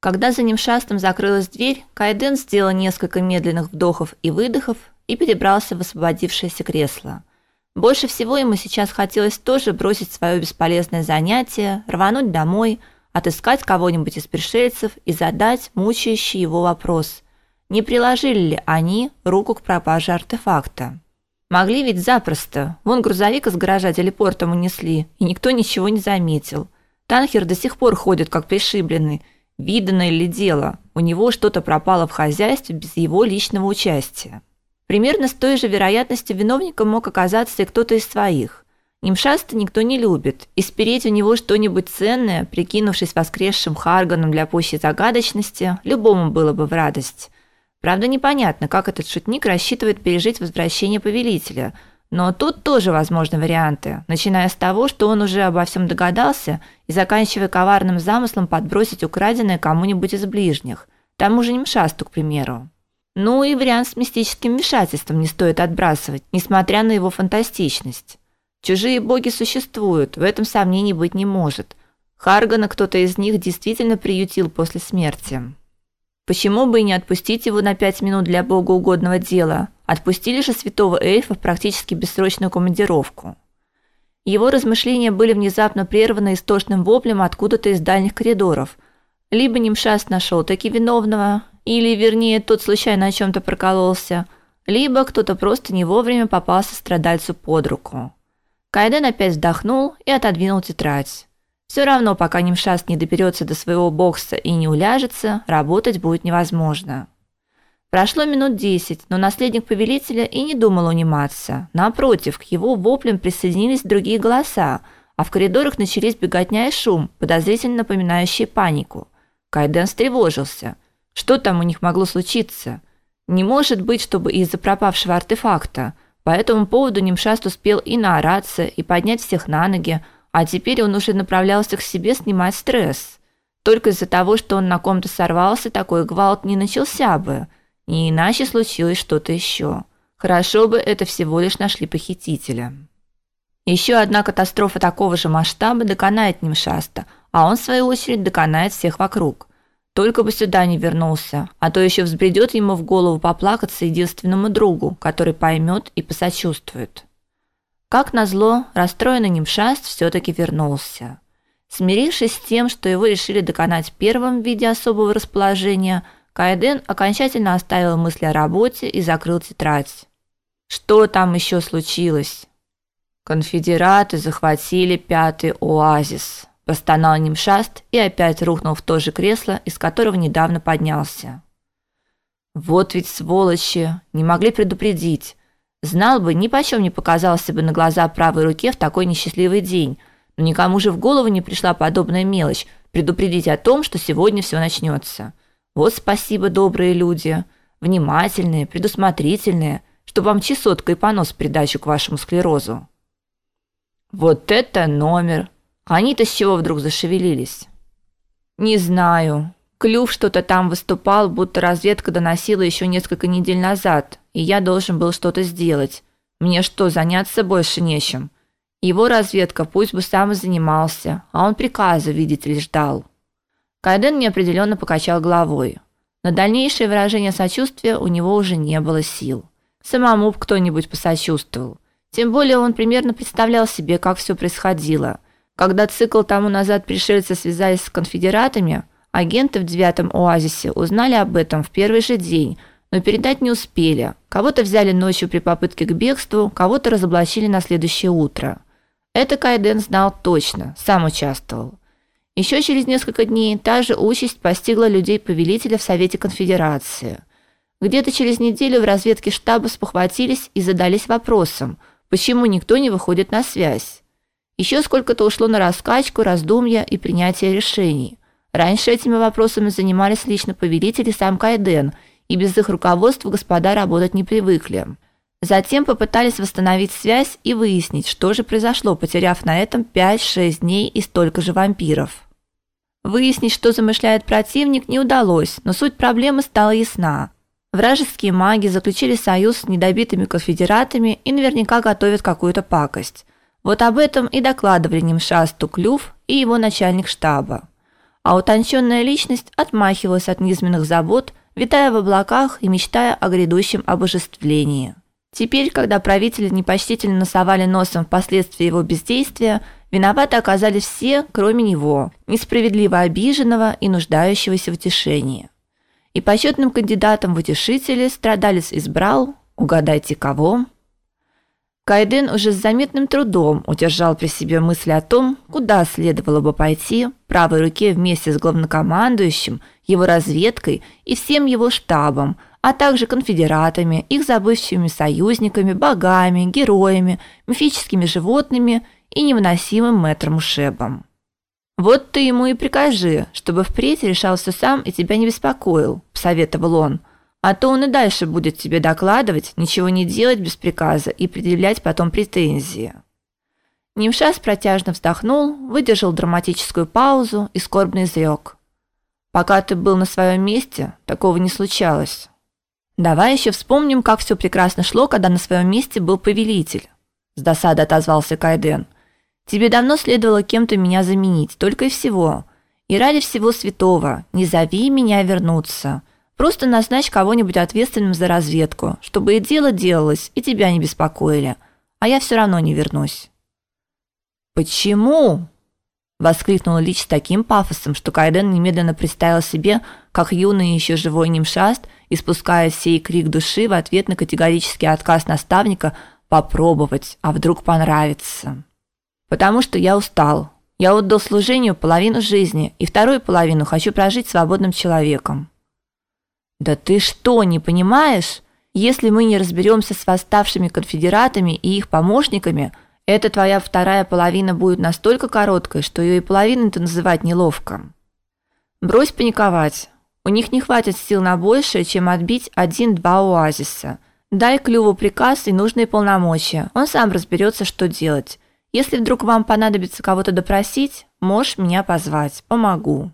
Когда за ним шастом закрылась дверь, Кайден сделал несколько медленных вдохов и выдохов и перебрался в освободившееся кресло. Больше всего ему сейчас хотелось тоже бросить свое бесполезное занятие, рвануть домой, отыскать кого-нибудь из пришельцев и задать мучающий его вопрос: не приложили ли они руку к пропаже артефакта? Могли ведь запросто. Вон грузовик из гаража телепортом унесли, и никто ничего не заметил. Танхер до сих пор ходит как пришибленный. Видно ли дело? У него что-то пропало в хозяйстве без его личного участия. Примерно с той же вероятностью виновником мог оказаться и кто-то из своих. Нимшаста никто не любит, и спереть у него что-нибудь ценное, прикинувшись воскресшим Харганом для пущей загадочности, любому было бы в радость. Правда, непонятно, как этот шутник рассчитывает пережить возвращение повелителя, но тут тоже возможны варианты, начиная с того, что он уже обо всем догадался, и заканчивая коварным замыслом подбросить украденное кому-нибудь из ближних, тому же Нимшасту, к примеру. Ну и вариант с мистическим вмешательством не стоит отбрасывать, несмотря на его фантастичность. Чужие боги существуют, в этом сомнений быть не может. Харгана кто-то из них действительно приютил после смерти. Почему бы и не отпустить его на пять минут для богоугодного дела? Отпустили же святого эльфа в практически бессрочную командировку. Его размышления были внезапно прерваны истошным воплем откуда-то из дальних коридоров. Либо Нимшас нашел таки виновного, или, вернее, тот случайно о чем то прокололся, либо кто-то просто не вовремя попался страдальцу под руку. Кайден опять вздохнул и отодвинул тетрадь. Все равно, пока Нимшаст не доберется до своего бокса и не уляжется, работать будет невозможно. Прошло минут десять, но наследник повелителя и не думал униматься. Напротив, к его воплям присоединились другие голоса, а в коридорах начались беготня и шум, подозрительно напоминающие панику. Кайден встревожился. Что там у них могло случиться? Не может быть, чтобы из-за пропавшего артефакта – по этому поводу Нимшаст успел и наораться, и поднять всех на ноги, а теперь он уже направлялся к себе снимать стресс. Только из-за того, что он на ком-то сорвался, такой гвалт не начался бы. Не иначе случилось что-то еще. Хорошо бы это всего лишь нашли похитителя. Еще одна катастрофа такого же масштаба доконает Нимшаста, а он в свою очередь доконает всех вокруг. Только бы сюда не вернулся, а то еще взбредет ему в голову поплакаться единственному другу, который поймет и посочувствует. Как назло, расстроенный Нимшаст все таки вернулся. Смирившись с тем, что его решили доконать первым в виде особого расположения, Кайден окончательно оставил мысли о работе и закрыл тетрадь. Что там еще случилось? Конфедераты захватили пятый оазис простонал Нимшаст и опять рухнул в то же кресло, из которого недавно поднялся. Вот ведь сволочи, не могли предупредить. Знал бы, ни почем не показался бы на глаза правой руке в такой несчастливый день. Но никому же в голову не пришла подобная мелочь предупредить о том, что сегодня все начнется. Вот спасибо, добрые люди, внимательные, предусмотрительные, что вам чесотка и понос придачу к вашему склерозу. Вот это номер, они-то с чего вдруг зашевелились? Не знаю. Клюв что-то там выступал, будто разведка доносила еще несколько недель назад, и я должен был что-то сделать. Мне что, заняться больше нечем? Его разведка пусть бы сам и занимался, а он приказа, видите ли, ждал. Кайден неопределенно покачал головой. На дальнейшее выражение сочувствия у него уже не было сил. Самому кто-нибудь посочувствовал. Тем более он примерно представлял себе, как все происходило – когда цикл тому назад пришельцы связались с конфедератами, агенты в девятом оазисе узнали об этом в первый же день, но передать не успели. Кого-то взяли ночью при попытке к бегству, кого-то разоблачили на следующее утро. Это Кайден знал точно, сам участвовал. Еще через несколько дней та же участь постигла людей повелителя в Совете Конфедерации. Где-то через неделю в разведке штаба спохватились и задались вопросом, почему никто не выходит на связь. Еще сколько-то ушло на раскачку, раздумья и принятие решений. Раньше этими вопросами занимались лично повелитель и сам Кайден, и без их руководства господа работать не привыкли. Затем попытались восстановить связь и выяснить, что же произошло, потеряв на этом 5-6 дней и столько же вампиров. Выяснить, что замышляет противник, не удалось, но суть проблемы стала ясна. Вражеские маги заключили союз с недобитыми конфедератами и наверняка готовят какую-то пакость. Вот об этом и докладывали Нимшасту Клюв и его начальник штаба. а утонченная личность отмахивалась от низменных забот, витая в облаках и мечтая о грядущем обожествлении. Теперь, когда правители непочтительно носовали носом в последствия его бездействия, виноваты оказались все, кроме него, несправедливо обиженного и нуждающегося в утешении. И почетным кандидатом в утешители страдалец избрал, угадайте кого, Кайден уже с заметным трудом удержал при себе мысли о том, куда следовало бы пойти правой руке вместе с главнокомандующим, его разведкой и всем его штабом, а также конфедератами, их забывчивыми союзниками, богами, героями, мифическими животными и невыносимым мэтром Ушебом. Вот ты ему и прикажи, чтобы впредь решал все сам и тебя не беспокоил, посоветовал он. А то он и дальше будет тебе докладывать, ничего не делать без приказа и предъявлять потом претензии. Нимшас протяжно вздохнул, выдержал драматическую паузу и скорбно изрек. Пока ты был на своем месте, такого не случалось. Давай еще вспомним, как все прекрасно шло, когда на своем месте был повелитель. С досадой отозвался Кайден. Тебе давно следовало кем-то меня заменить, только и всего. И ради всего святого, не зови меня вернуться. Просто назначь кого-нибудь ответственным за разведку, чтобы и дело делалось, и тебя не беспокоили. А я все равно не вернусь. Почему? Воскликнул Лич с таким пафосом, что Кайден немедленно представил себе, как юный еще живой Нимшаст испускает сей крик души в ответ на категорический отказ наставника попробовать, а вдруг понравится. Потому что я устал. Я отдал служению половину жизни, и вторую половину хочу прожить свободным человеком. Да ты что, не понимаешь? Если мы не разберемся с восставшими конфедератами и их помощниками, эта твоя вторая половина будет настолько короткой, что ее и половиной-то называть неловко. Брось паниковать. У них не хватит сил на большее, чем отбить один-два оазиса. Дай Клюву приказ и нужные полномочия. Он сам разберется, что делать. Если вдруг вам понадобится кого-то допросить, можешь меня позвать. Помогу.